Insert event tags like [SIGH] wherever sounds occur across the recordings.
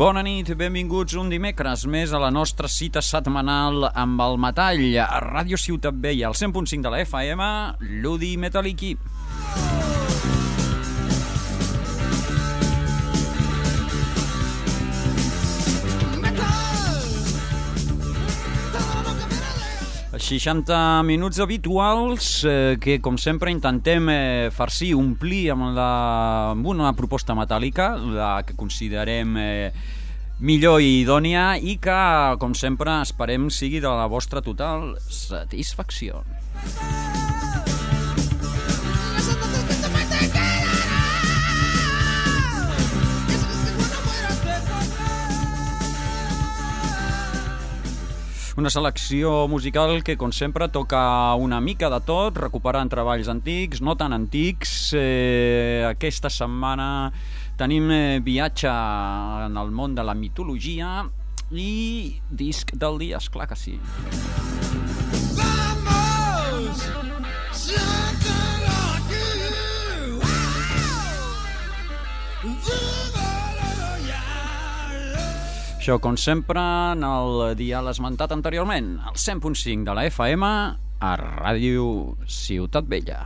Bona nit, benvinguts un dimecres més a la nostra cita setmanal amb el metall a Ràdio Ciutat Vella, al 100.5 de la FM, Ludi Metalliqui. 60 minuts habituals eh, que, com sempre, intentem eh, farcir, omplir amb, la, amb una proposta metàl·lica, la que considerem eh, millor i idònia i que, com sempre, esperem sigui de la vostra total satisfacció. Una selecció musical que, com sempre, toca una mica de tot, recuperant treballs antics, no tan antics. Eh, aquesta setmana tenim eh, viatge en el món de la mitologia i disc del dia, esclar que sí. Això, com sempre, en el dial esmentat anteriorment, el 100.5 de la FM a Ràdio Ciutat Vella.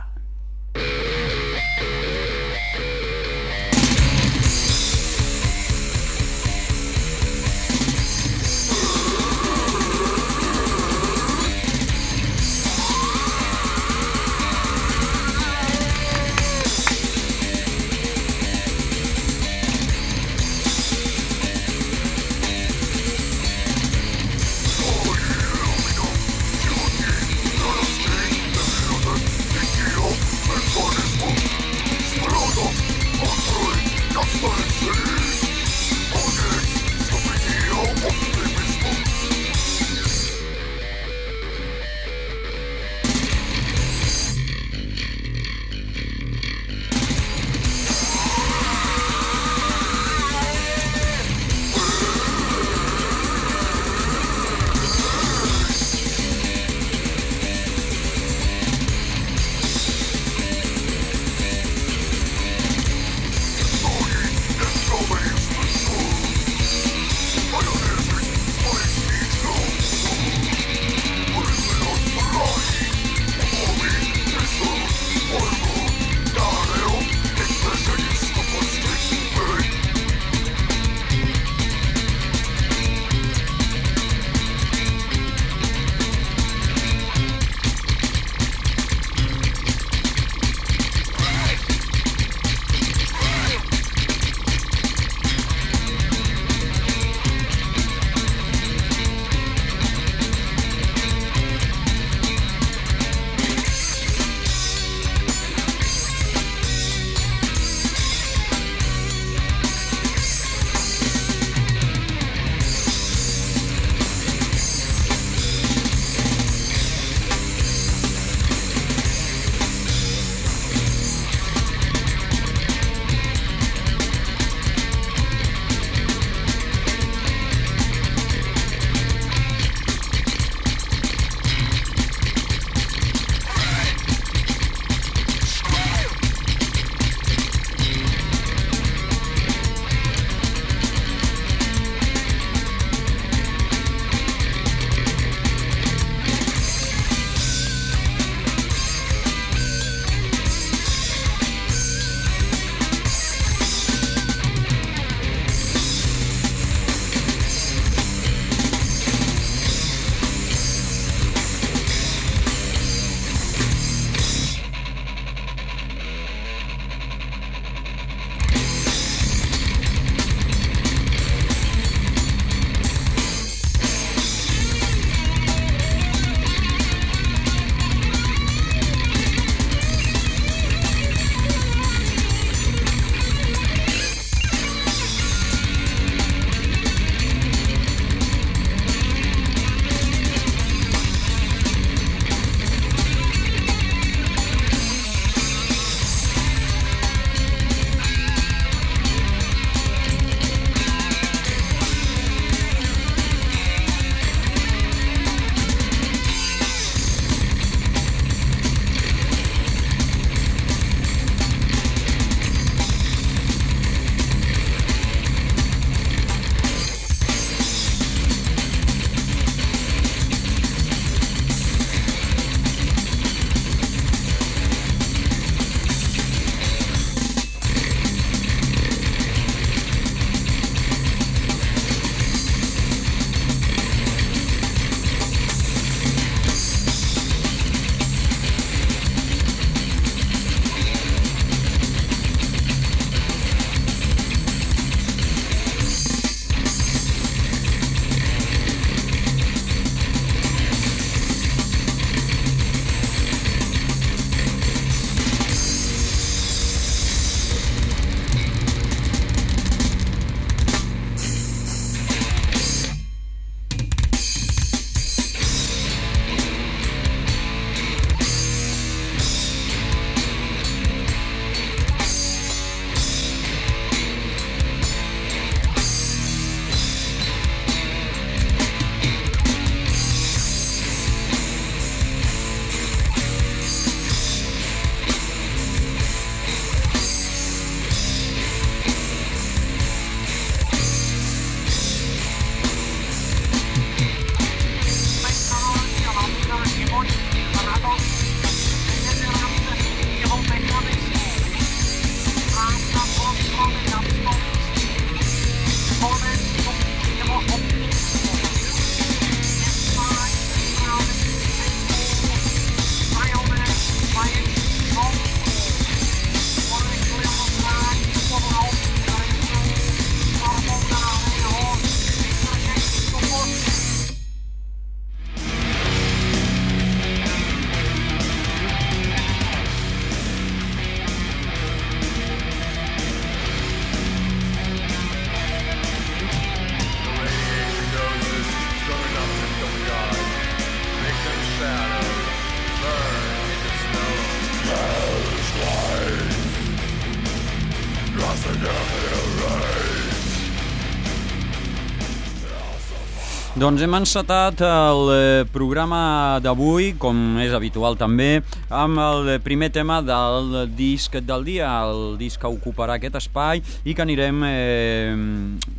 Doncs hem encetat el eh, programa d'avui, com és habitual també, amb el primer tema del disc del dia, el disc que ocuparà aquest espai i que anirem eh,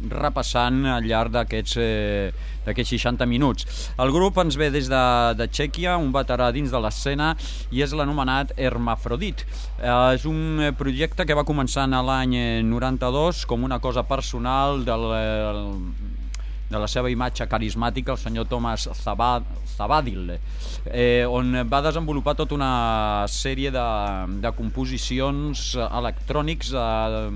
repassant al llarg d'aquests eh, d'aquests 60 minuts. El grup ens ve des de, de Txèquia, un veterà dins de l'escena, i és l'anomenat Hermafrodit. Eh, és un projecte que va començar l'any 92 com una cosa personal del, de la seva imatge carismàtica, el senyor Thomas Zabadil, eh, on va desenvolupar tota una sèrie de, de composicions electrònics eh,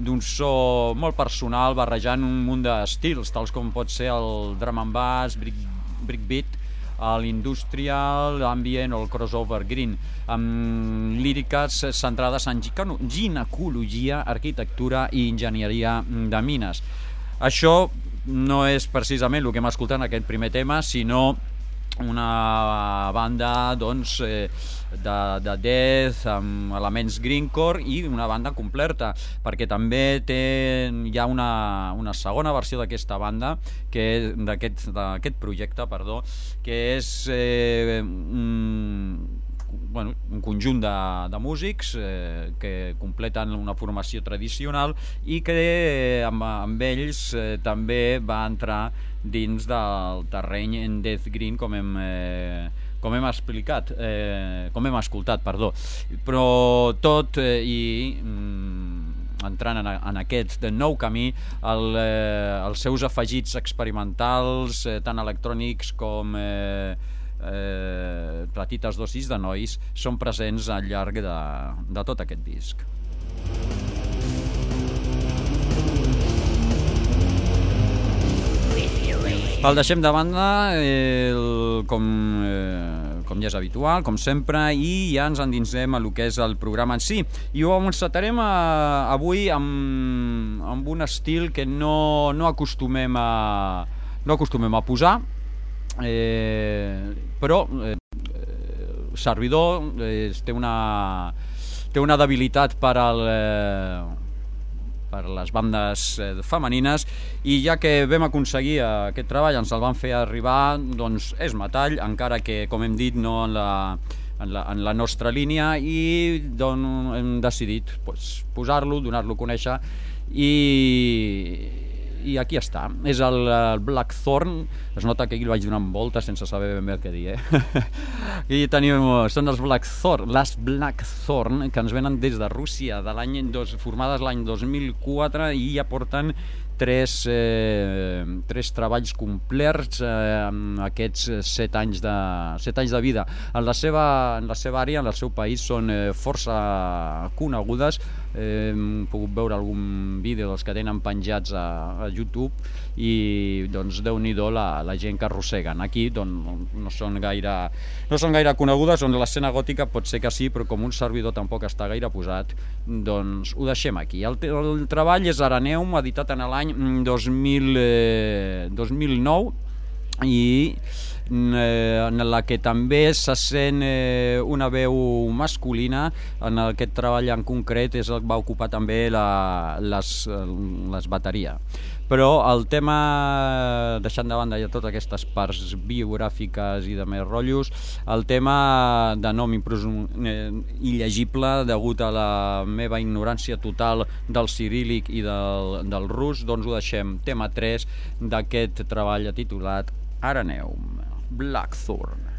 d'un so molt personal, barrejant un munt d'estils, tals com pot ser el drum and bass, brick, brickbeat, l'industrial, l'ambient o el crossover green, amb líriques centrades en ginecologia, arquitectura i enginyeria de mines. Això no és precisament el que hem escoltat en aquest primer tema, sinó una banda doncs, eh, de, de death amb elements greencore i una banda completa perquè també té hi ha una, una segona versió d'aquesta banda que d'aquest projecte perdó, que és eh, un, bueno, un conjunt de, de músics eh, que completen una formació tradicional i que eh, amb, amb ells eh, també va entrar dins del terreny en Death Green com hem, eh, com hem explicat, eh, com hem escoltat, perdó. Però tot eh, i mm, entrant en, en aquest nou camí, el, eh, els seus afegits experimentals, eh, tant electrònics com eh, eh, petites dosis de nois són presents al llarg de, de tot aquest disc. El deixem de banda, el, com, eh, com ja és habitual, com sempre, i ja ens endinsem a lo que és el programa en si. I ho encetarem a, eh, avui amb, amb un estil que no, no acostumem a, no acostumem a posar, eh, però eh, servidor eh, té una té una debilitat per al eh, per les bandes eh, femenines i ja que vam aconseguir aquest treball, ens el van fer arribar, doncs és metall, encara que, com hem dit, no en la, en la, en la nostra línia i doncs, hem decidit pues, posar-lo, donar-lo a conèixer i, i aquí està. És el, Blackthorn, es nota que aquí el vaig donar en volta sense saber ben bé que dir, eh? [LAUGHS] I tenim, són els Blackthorn, les Blackthorn, que ens venen des de Rússia, de l'any formades l'any 2004 i ja porten tres, eh, tres treballs complets eh, amb aquests set anys, de, set anys de vida. En la, seva, en la seva àrea, en el seu país, són eh, força conegudes. Hem pogut veure algun vídeo dels que tenen penjats a, a YouTube i doncs déu nhi la, la gent que arrosseguen. Aquí doncs, no són gaire, no són gaire conegudes, on l'escena gòtica pot ser que sí, però com un servidor tampoc està gaire posat, doncs ho deixem aquí. El, el treball és Araneum, editat en l'any 2000, eh, 2009 i en la que també se sent eh, una veu masculina. En aquest treball en concret és el que va ocupar també la, les, les bateria però el tema, deixant de banda ja totes aquestes parts biogràfiques i de més rotllos, el tema de nom eh, il·legible degut a la meva ignorància total del cirílic i del, del rus, doncs ho deixem. Tema 3 d'aquest treball titulat Araneum, Blackthorn.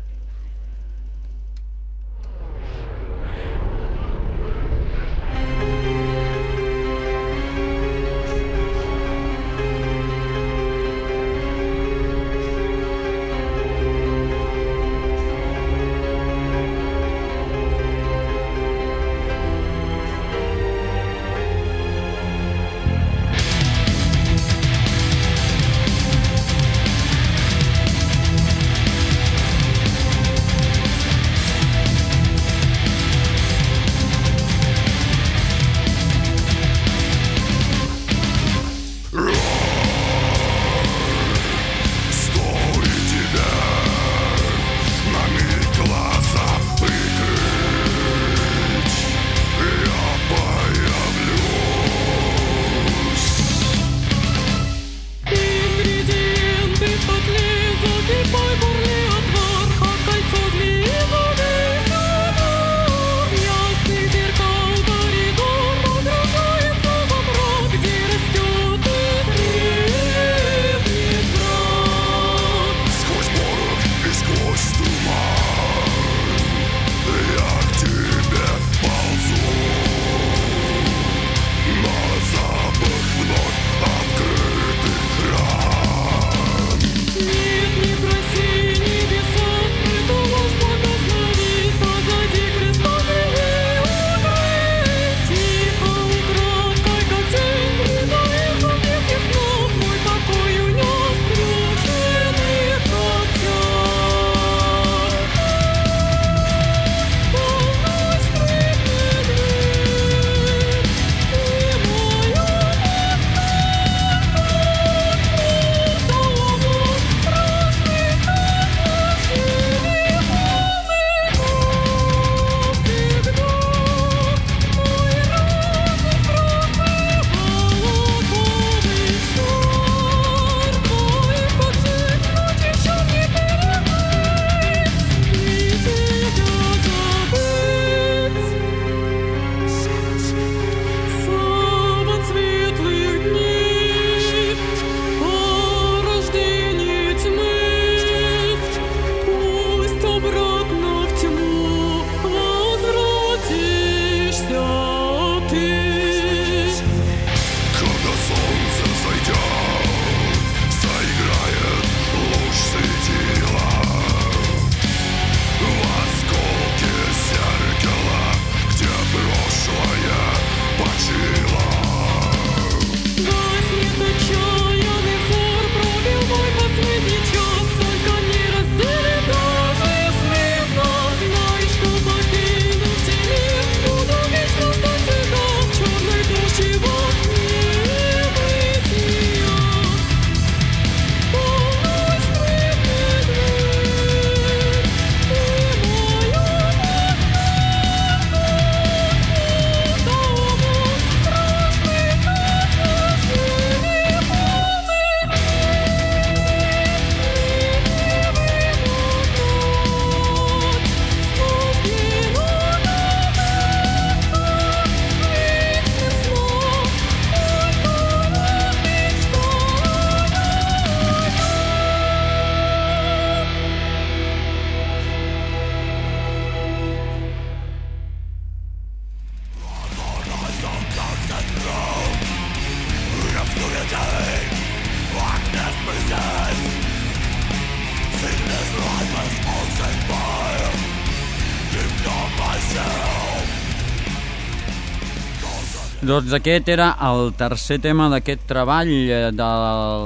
Doncs aquest era el tercer tema d'aquest treball eh, de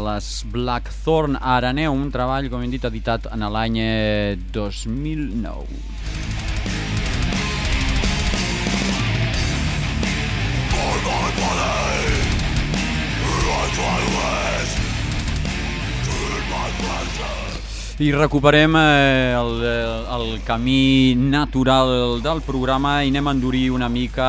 les Blackthorn Araneu, un treball, com hem dit, editat en l'any 2009. I recuperem eh, el, el camí natural del programa i anem a endurir una mica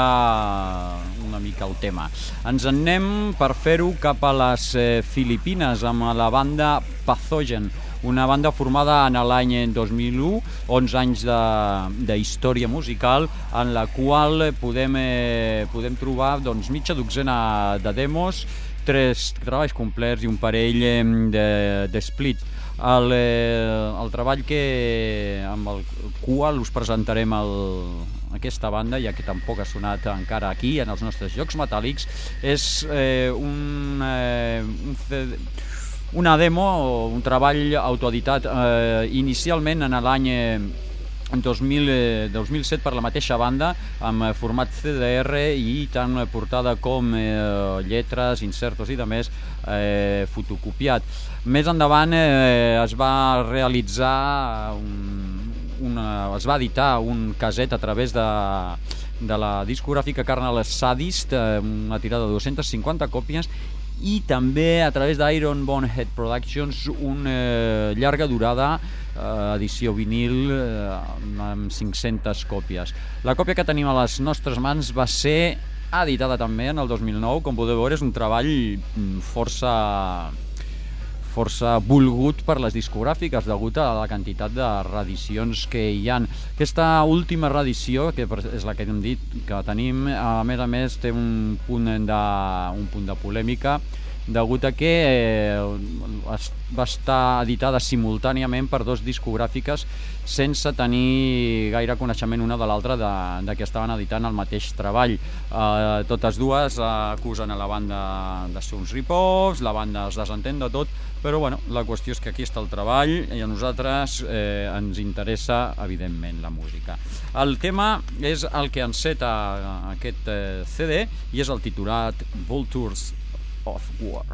una mica el tema. Ens en anem per fer-ho cap a les eh, Filipines amb la banda Pathogen, una banda formada en l'any 2001, 11 anys d'història musical, en la qual podem, eh, podem trobar doncs, mitja dotzena de demos, tres treballs complets i un parell de, de splits. El, eh, el treball que amb el qual us presentarem el, aquesta banda, ja que tampoc ha sonat encara aquí en els nostres jocs metàl·lics, és eh, un, eh, un, una demo un treball autoeditat eh, inicialment en l'any en 2000, eh, 2007 per la mateixa banda amb format CDR i tant portada com eh, lletres, insertos i de més eh, fotocopiat. Més endavant eh, es va realitzar un, una, es va editar un caset a través de, de la discogràfica Carnal Sadist, eh, una tirada de 250 còpies i també a través d'Iron Bonehead Productions una eh, llarga durada eh, edició vinil amb 500 còpies. La còpia que tenim a les nostres mans va ser editada també en el 2009, com podeu veure és un treball mm, força força volgut per les discogràfiques degut a la quantitat de reedicions que hi han. Aquesta última reedició, que és la que hem dit que tenim, a més a més té un punt de, un punt de polèmica degut a que eh, va estar editada simultàniament per dos discogràfiques sense tenir gaire coneixement una de l'altra de, de que estaven editant el mateix treball. Eh, totes dues acusen a la banda de ser uns rip-offs, la banda es desentén de tot, però bueno, la qüestió és que aquí està el treball i a nosaltres eh, ens interessa, evidentment, la música. El tema és el que enceta aquest eh, CD i és el titulat Vultures of War.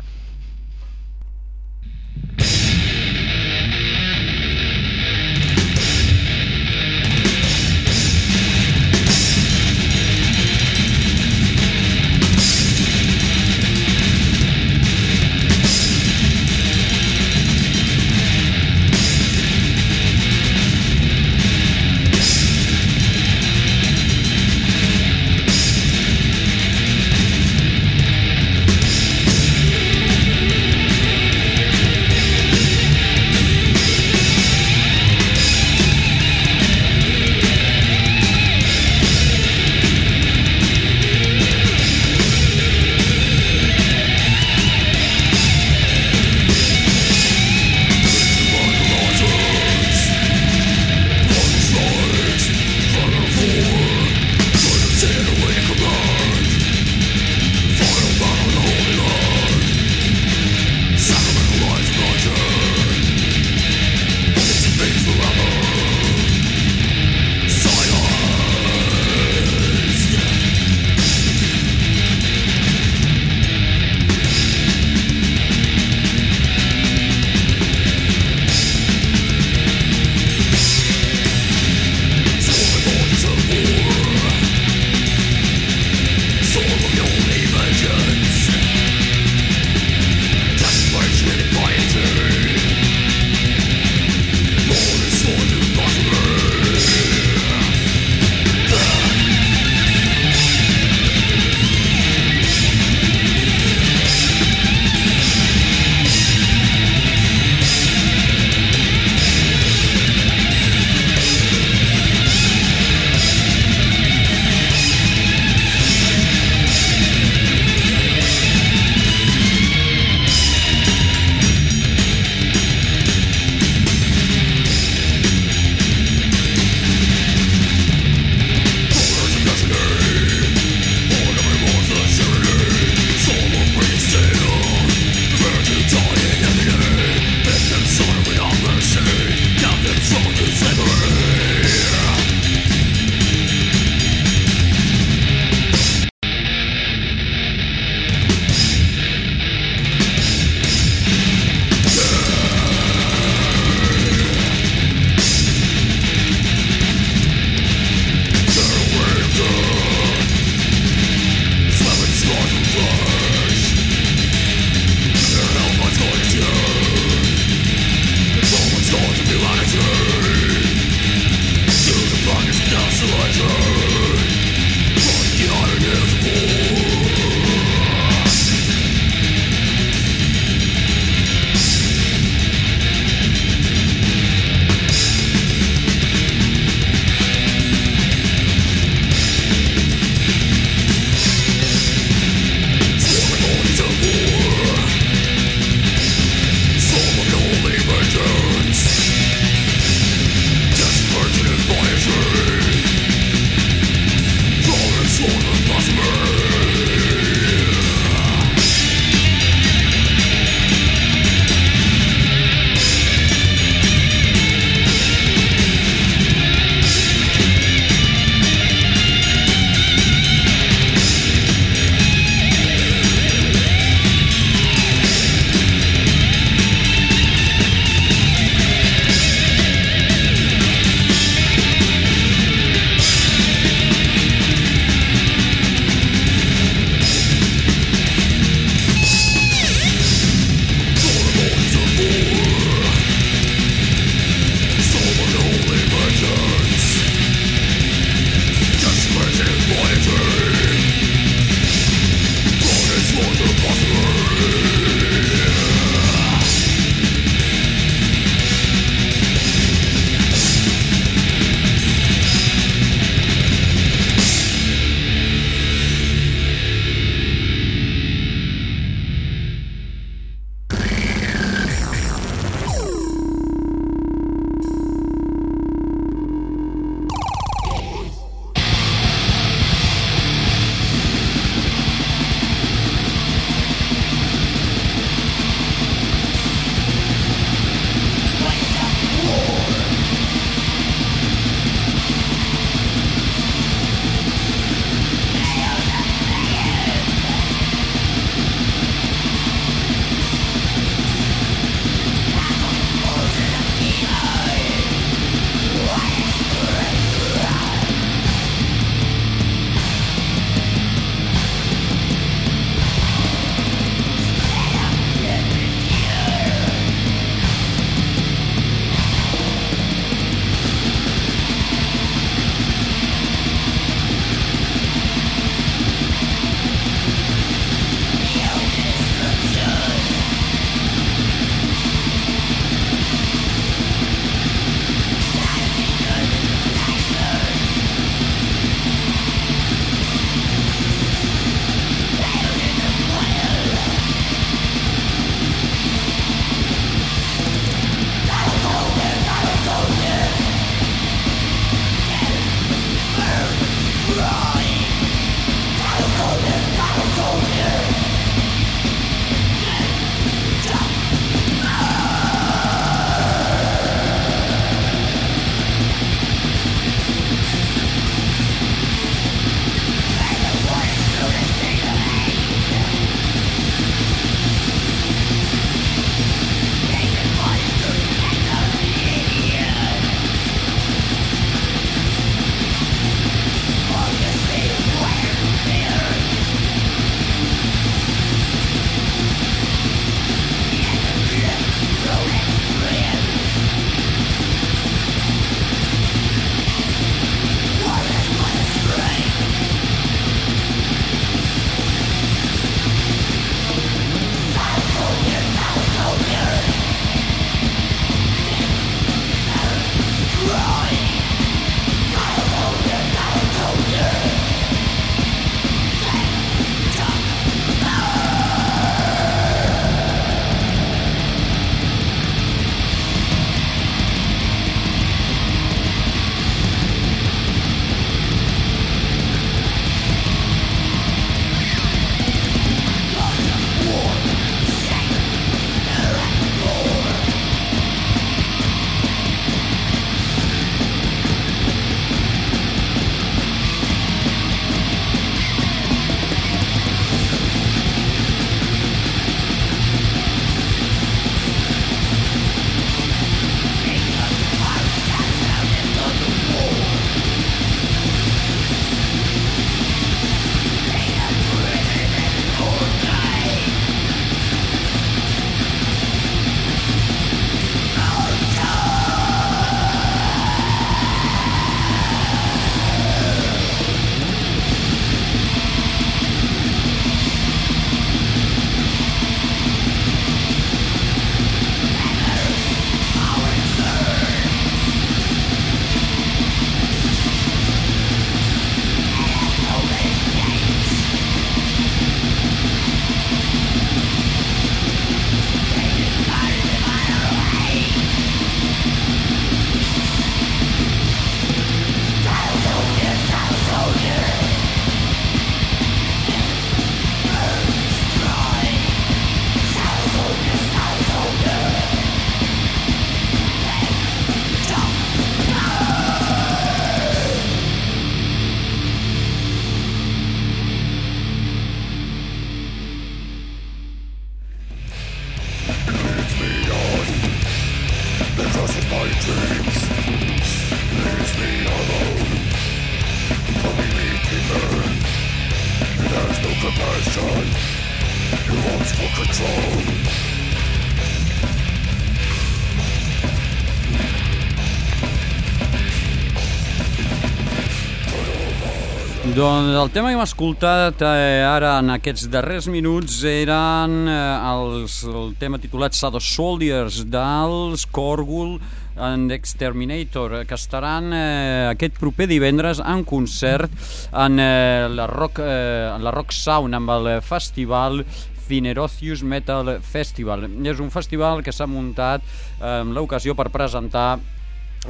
El tema que hem escoltat eh, ara en aquests darrers minuts eren eh, els, el tema titulat Shadow Soldiers dels Corgul and Exterminator que estaran eh, aquest proper divendres en concert en, eh, la, rock, eh, en la Rock Sound amb el festival Cinerocius Metal Festival. És un festival que s'ha muntat eh, amb l'ocasió per presentar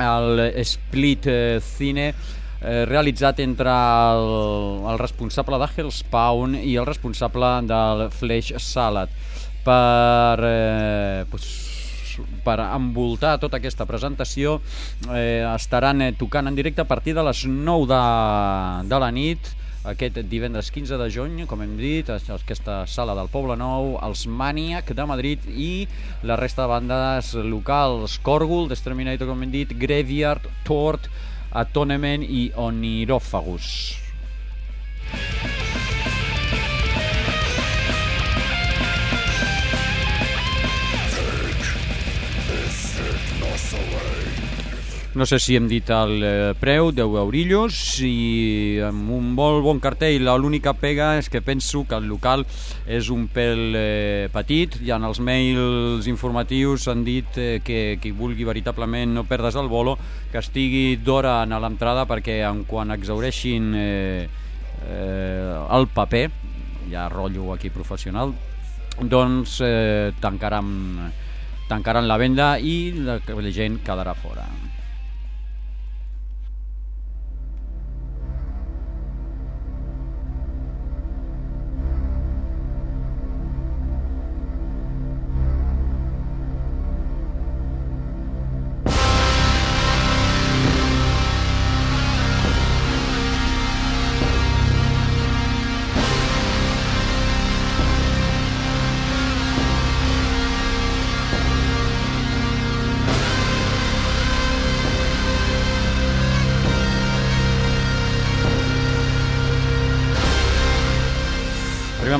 el Split eh, Cine eh, realitzat entre el, el responsable de Hellspawn i el responsable del Flesh Salad. Per, eh, pues, per envoltar tota aquesta presentació eh, estaran eh, tocant en directe a partir de les 9 de, de la nit aquest divendres 15 de juny, com hem dit, aquesta sala del Poble Nou, els Maniac de Madrid i la resta de bandes locals, Corgul, Desterminator, com hem dit, Graveyard, Tort, Ατόνεμεν οι ονειρόφαγους. Take. No sé si hem dit el eh, preu, 10 eurillos, i amb un molt bon cartell. L'única pega és que penso que el local és un pèl eh, petit, i en els mails informatius han dit eh, que qui vulgui veritablement no perdre's el bolo, que estigui d'hora a l'entrada perquè en quan exaureixin eh, eh, el paper, ja rotllo aquí professional, doncs eh, tancaran, tancaran la venda i la, la gent quedarà fora.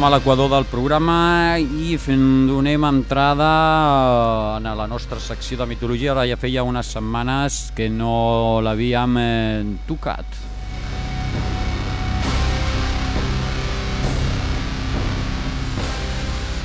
Arribem a l'equador del programa i donem entrada a la nostra secció de mitologia. Ara ja feia unes setmanes que no l'havíem eh, tocat.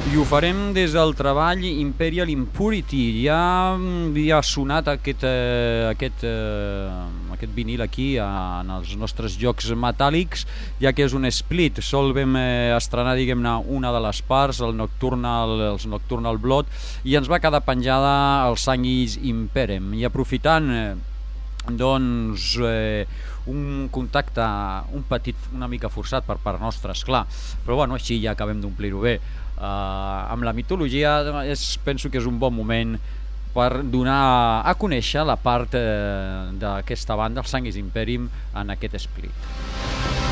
I ho farem des del treball Imperial Impurity. Ja havia sonat aquest, eh, aquest, eh, aquest vinil aquí en els nostres jocs metàl·lics, ja que és un split. Sol vam eh, estrenar, diguem-ne, una de les parts, el Nocturnal, els Nocturnal Blood, i ens va quedar penjada el Sanguis Imperem. I aprofitant eh, doncs eh, un contacte un petit, una mica forçat per part nostra, esclar, però bueno, així ja acabem d'omplir-ho bé Uh, amb la mitologia és, penso que és un bon moment per donar a conèixer la part uh, d'aquesta banda, el Sanguis Imperium, en aquest split.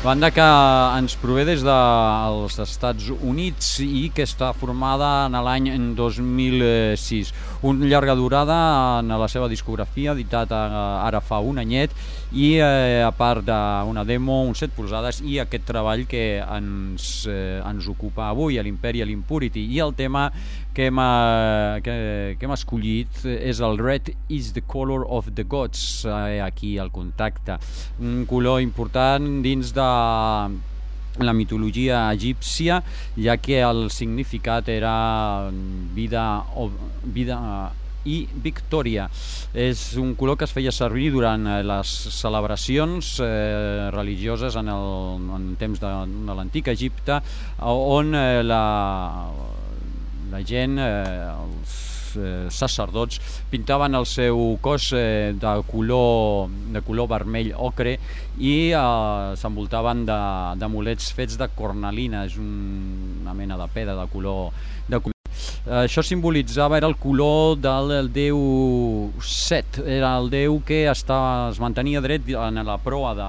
Banda que ens prové des dels Estats Units i que està formada en l'any 2006. Un llarga durada en la seva discografia, editat ara fa un anyet, i eh, a part d'una demo, un set polsades i aquest treball que ens, eh, ens ocupa avui, a l'Imperi, a l'Impurity, i el tema que hem, que, que hem escollit és el Red is the color of the gods, eh, aquí al contacte. Un color important dins de la mitologia egípcia, ja que el significat era vida, o, vida i victòria. És un color que es feia servir durant eh, les celebracions eh, religioses en, el, en temps de, de l'antic Egipte, on eh, la, la gent, eh, els eh, sacerdots, pintaven el seu cos eh, de, color, de color vermell ocre i eh, s'envoltaven d'amulets fets de cornalina, és un, una mena de pedra de color, de color això simbolitzava, era el color del el déu Set, era el déu que estava, es mantenia dret en la proa de,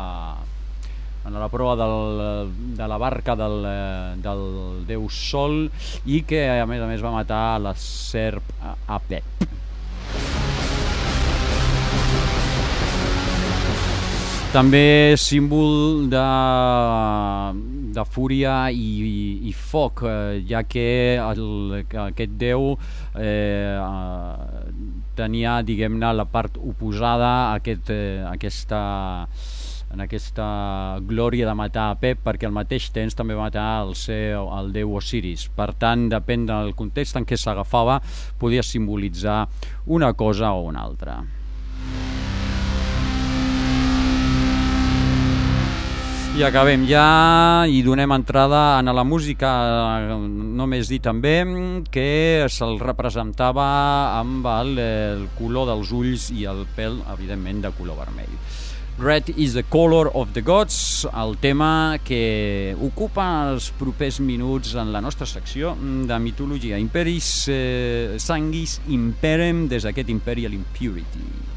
en la prova del, de la barca del, eh, del déu Sol i que a més a més va matar la serp Apep. També símbol de, de fúria i, i, i foc, eh, ja que el, aquest déu eh, tenia, diguem-ne, la part oposada a aquest, eh, aquesta en aquesta glòria de matar a Pep perquè al mateix temps també va matar el, seu, el déu Osiris. Per tant, depèn del context en què s'agafava, podia simbolitzar una cosa o una altra. I acabem ja i donem entrada a la música. Només dir també que se'l representava amb el, el color dels ulls i el pèl, evidentment, de color vermell. Red is the color of the gods, el tema que ocupa els propers minuts en la nostra secció de mitologia. Imperis eh, sanguis imperem des d'aquest Imperial Impurity.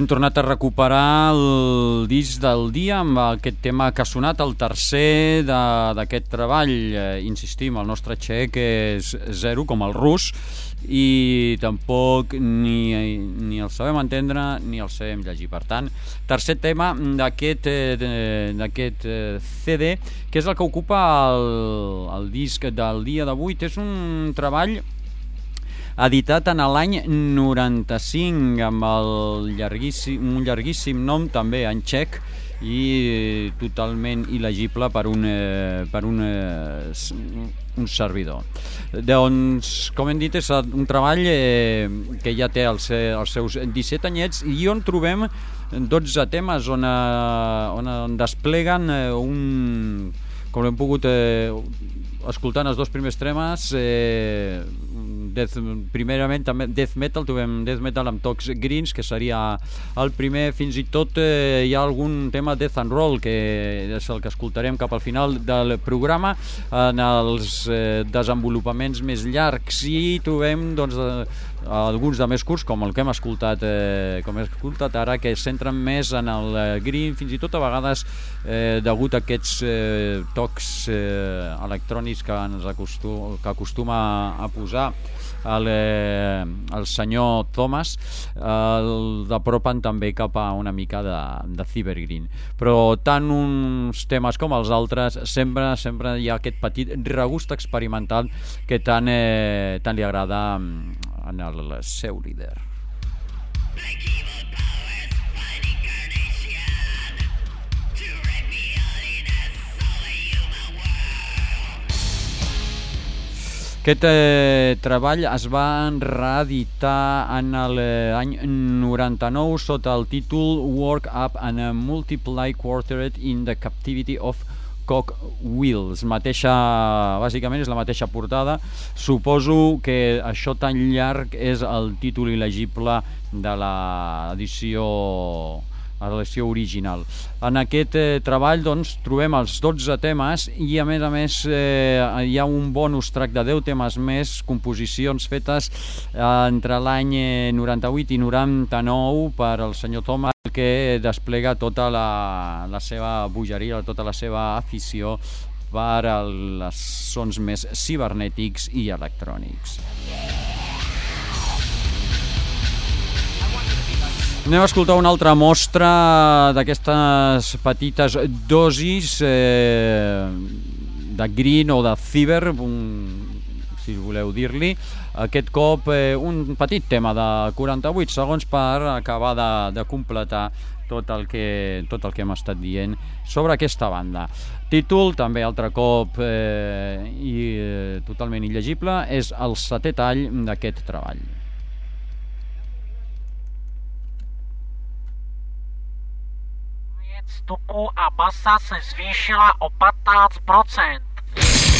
Hem tornat a recuperar el disc del dia amb aquest tema que ha sonat, el tercer d'aquest treball. Eh, insistim, el nostre txec és zero, com el rus, i tampoc ni, ni el sabem entendre ni el sabem llegir. Per tant, tercer tema d'aquest eh, eh, CD, que és el que ocupa el, el disc del dia d'avui. És un treball editat en l'any 95 amb el llarguíssim, un llarguíssim nom també en txec i totalment il·legible per un, eh, per un, eh, un servidor. Doncs, com hem dit, és un treball eh, que ja té els, els seus 17 anyets i on trobem 12 temes on, on despleguen un com hem pogut escoltant els dos primers temes eh, death, primerament també death metal, trobem death metal amb tocs greens, que seria el primer, fins i tot eh, hi ha algun tema death and roll, que és el que escoltarem cap al final del programa, en els eh, desenvolupaments més llargs. I trobem doncs, eh, alguns de més curts, com el que hem escoltat, eh, com hem escoltat ara, que es centren més en el eh, green, fins i tot a vegades eh, degut a aquests eh, tocs eh, electrònics que, ens acostum, que acostuma a posar el, eh, el senyor Thomas el apropen també cap a una mica de, de Cybergreen però tant uns temes com els altres sempre, sempre hi ha aquest petit regust experimental que tant, eh, tant li agrada mm, en el seu líder Thank you. Aquest eh, treball es va reeditar en l'any 99 sota el títol Work Up and a Multiply Quarteret in the Captivity of Cock Wheels. Mateixa, bàsicament és la mateixa portada. Suposo que això tan llarg és el títol il·legible de l'edició la versió original. En aquest eh, treball doncs, trobem els 12 temes i a més a més eh, hi ha un bonus track de 10 temes més, composicions fetes eh, entre l'any 98 i 99 per el senyor Thomas que desplega tota la, la seva bogeria, tota la seva afició per als sons més cibernètics i electrònics. Anem a escoltar una altra mostra d'aquestes petites dosis eh, de green o de ciber, un, si voleu dir-li. Aquest cop eh, un petit tema de 48 segons per acabar de, de completar tot el, que, tot el que hem estat dient sobre aquesta banda. Títol, també altre cop eh, i eh, totalment il·legible, és el setè tall d'aquest treball. Vstupu a masa se zvýšila o 15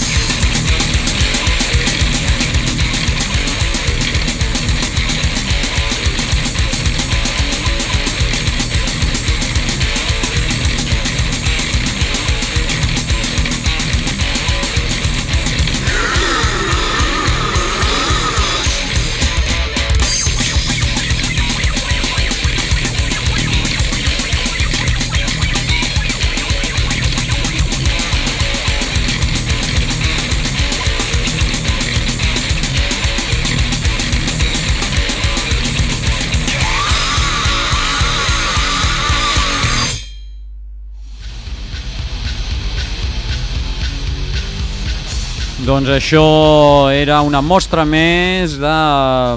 Doncs això era una mostra més de,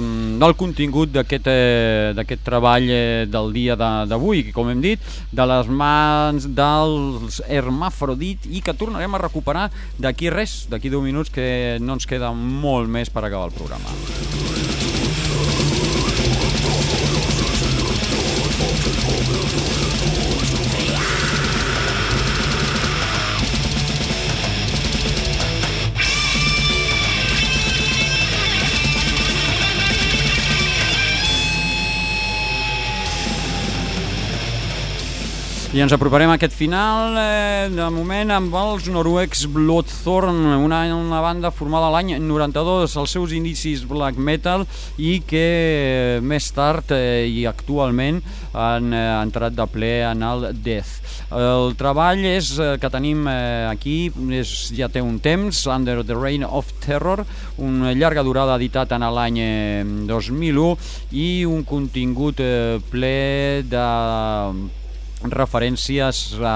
mm, del contingut d'aquest eh, treball eh, del dia d'avui, com hem dit, de les mans dels hermafrodit i que tornarem a recuperar d'aquí res, d'aquí 10 minuts, que no ens queda molt més per acabar el programa. Música I ens aproparem a aquest final, eh, de moment, amb els noruecs Bloodthorn, una, una banda formada l'any 92, als seus inicis black metal, i que eh, més tard eh, i actualment han eh, entrat de ple en el death. El treball és eh, que tenim eh, aquí, és, ja té un temps, Under the Reign of Terror, una llarga durada editat en l'any 2001 i un contingut eh, ple de referències a,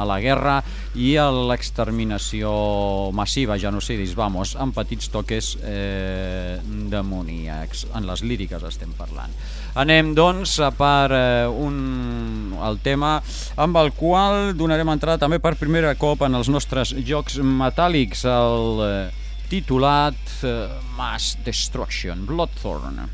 a la guerra i a l'exterminació massiva, genocidis, vamos, amb petits toques eh, demoníacs. En les líriques estem parlant. Anem, doncs, a per eh, un, el tema amb el qual donarem entrada també per primera cop en els nostres jocs metàl·lics, el eh, titulat eh, Mass Destruction, Bloodthorn.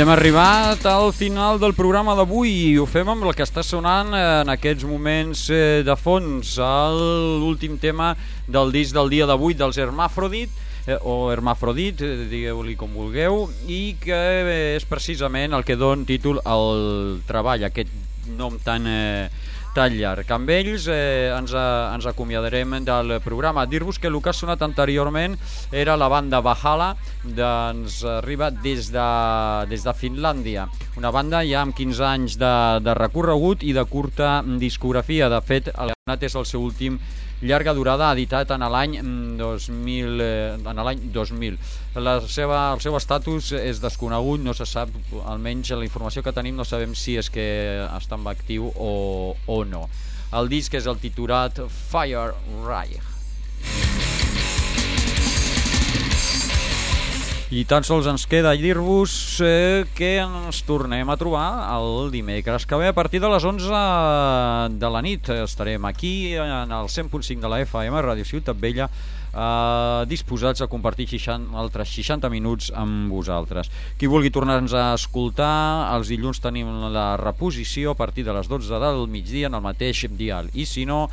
Hem arribat al final del programa d'avui i ho fem amb el que està sonant en aquests moments eh, de fons, l'últim tema del disc del dia d'avui dels Hermafrodit, eh, o Hermafrodit, eh, digueu-li com vulgueu, i que és precisament el que don títol al treball, aquest nom tan... Eh, tan llarg. Amb ells eh, ens, a, ens acomiadarem del programa. Dir-vos que el que ha sonat anteriorment era la banda Bahala, ens arriba des de, des de Finlàndia. Una banda ja amb 15 anys de, de recorregut i de curta discografia. De fet, el és el seu últim llarga durada editat en l'any 2000 eh, en l'any 2000 la seva, el seu estatus és desconegut no se sap, almenys la informació que tenim no sabem si és que està en actiu o, o no. El disc és el titulat Fire Reich I tan sols ens queda dir-vos eh, que ens tornem a trobar el dimecres que ve a partir de les 11 de la nit. Estarem aquí en el 100.5 de la FM, Ràdio Ciutat Vella, eh, disposats a compartir 60, altres 60 minuts amb vosaltres. Qui vulgui tornar-nos a escoltar, els dilluns tenim la reposició a partir de les 12 del migdia en el mateix dial. I si no,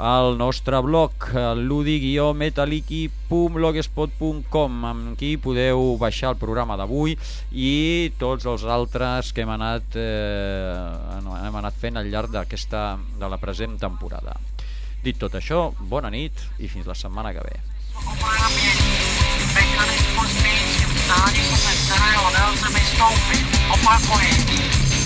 al nostre blog ludi-metaliki.blogspot.com amb qui podeu baixar el programa d'avui i tots els altres que hem anat, eh, hem anat fent al llarg d'aquesta de la present temporada. Dit tot això, bona nit i fins la setmana que ve. Nelze mi stoupi, opakuji.